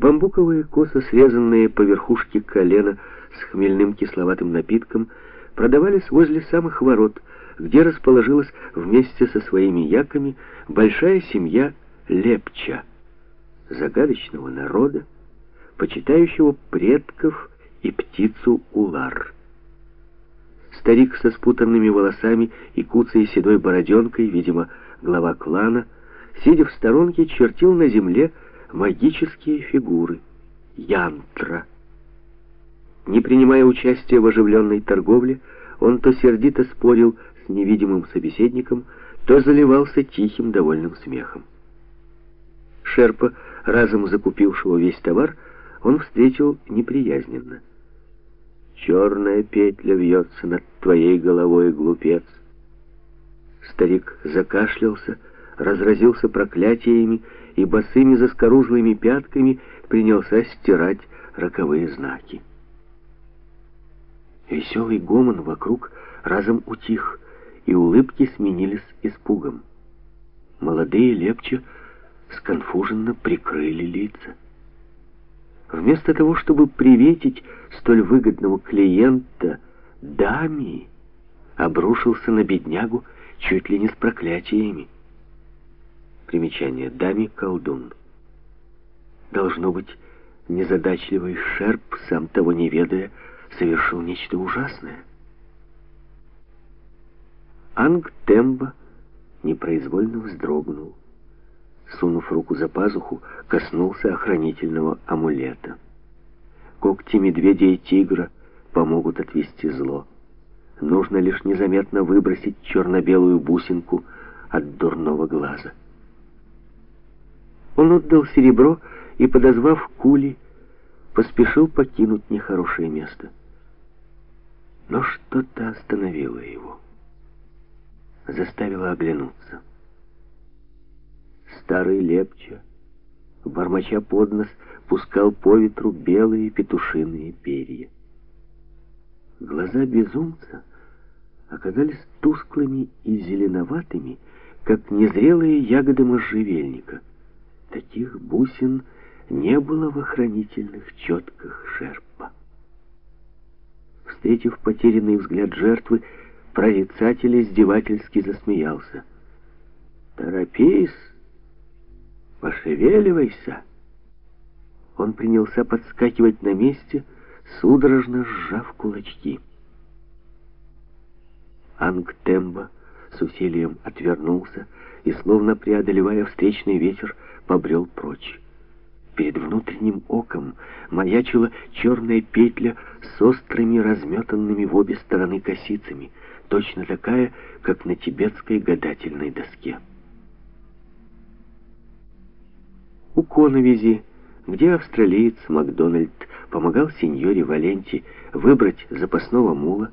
Бамбуковые косо срезанные по верхушке колена с хмельным кисловатым напитком продавались возле самых ворот, где расположилась вместе со своими яками большая семья Лепча, загадочного народа, почитающего предков и птицу Улар. Старик со спутанными волосами и куцей седой бороденкой, видимо, глава клана, сидя в сторонке, чертил на земле магические фигуры, янтра. Не принимая участия в оживленной торговле, он то сердито спорил с невидимым собеседником, то заливался тихим довольным смехом. Шерпа, разом закупившего весь товар, он встретил неприязненно. «Черная петля вьется над твоей головой, глупец!» Старик закашлялся, разразился проклятиями и босыми заскорузлыми пятками принялся стирать роковые знаки. Веселый гомон вокруг разом утих, и улыбки сменились испугом. Молодые лепче сконфуженно прикрыли лица. Вместо того, чтобы приветить столь выгодного клиента, Дами обрушился на беднягу чуть ли не с проклятиями. Примечание. Дами колдун. Должно быть, незадачливый шерп, сам того не ведая, совершил нечто ужасное. Анг Темба непроизвольно вздрогнул сунув руку за пазуху, коснулся охранительного амулета. Когти медведя и тигра помогут отвести зло. Нужно лишь незаметно выбросить черно-белую бусинку от дурного глаза. Он отдал серебро и, подозвав кули, поспешил покинуть нехорошее место. Но что-то остановило его, заставило оглянуться. Старый лепча, бормоча под нос, пускал по ветру белые петушиные перья. Глаза безумца оказались тусклыми и зеленоватыми, как незрелые ягоды можжевельника. Таких бусин не было в охранительных четках шерпа. Встретив потерянный взгляд жертвы, прорицатель издевательски засмеялся. «Торопись!» «Пошевеливайся!» Он принялся подскакивать на месте, судорожно сжав кулачки. Ангтемба с усилием отвернулся и, словно преодолевая встречный ветер, побрел прочь. Перед внутренним оком маячила черная петля с острыми, разметанными в обе стороны косицами, точно такая, как на тибетской гадательной доске. у Коновизи, где австралиец Макдональд помогал сеньоре Валенти выбрать запасного мула,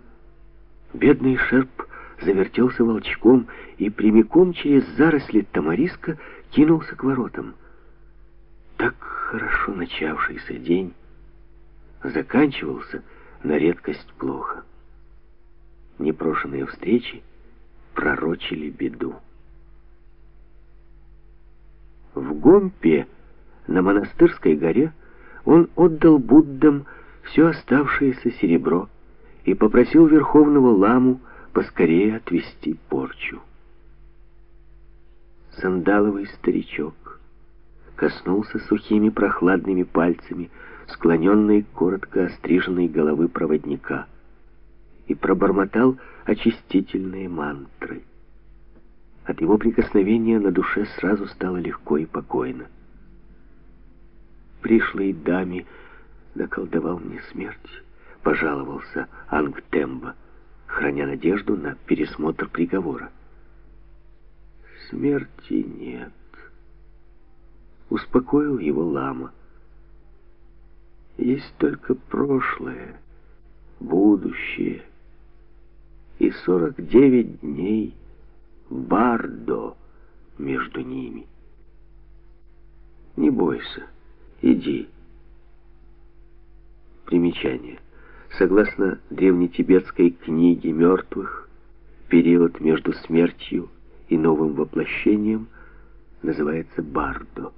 бедный шерп завертелся волчком и прямиком через заросли тамариска кинулся к воротам. Так хорошо начавшийся день заканчивался на редкость плохо. Непрошенные встречи пророчили беду. В Гомпе, на монастырской горе, он отдал Буддам все оставшееся серебро и попросил Верховного Ламу поскорее отвести порчу. Сандаловый старичок коснулся сухими прохладными пальцами склоненной коротко остриженной головы проводника и пробормотал очистительные мантры. От его прикосновения на душе сразу стало легко и покойно. Пришлой даме наколдовал мне смерть, пожаловался Ангтемба, храня надежду на пересмотр приговора. Смерти нет. Успокоил его лама. Есть только прошлое, будущее и сорок девять дней — Бардо между ними. Не бойся, иди. Примечание. Согласно древнетибетской книге мертвых, период между смертью и новым воплощением называется Бардо.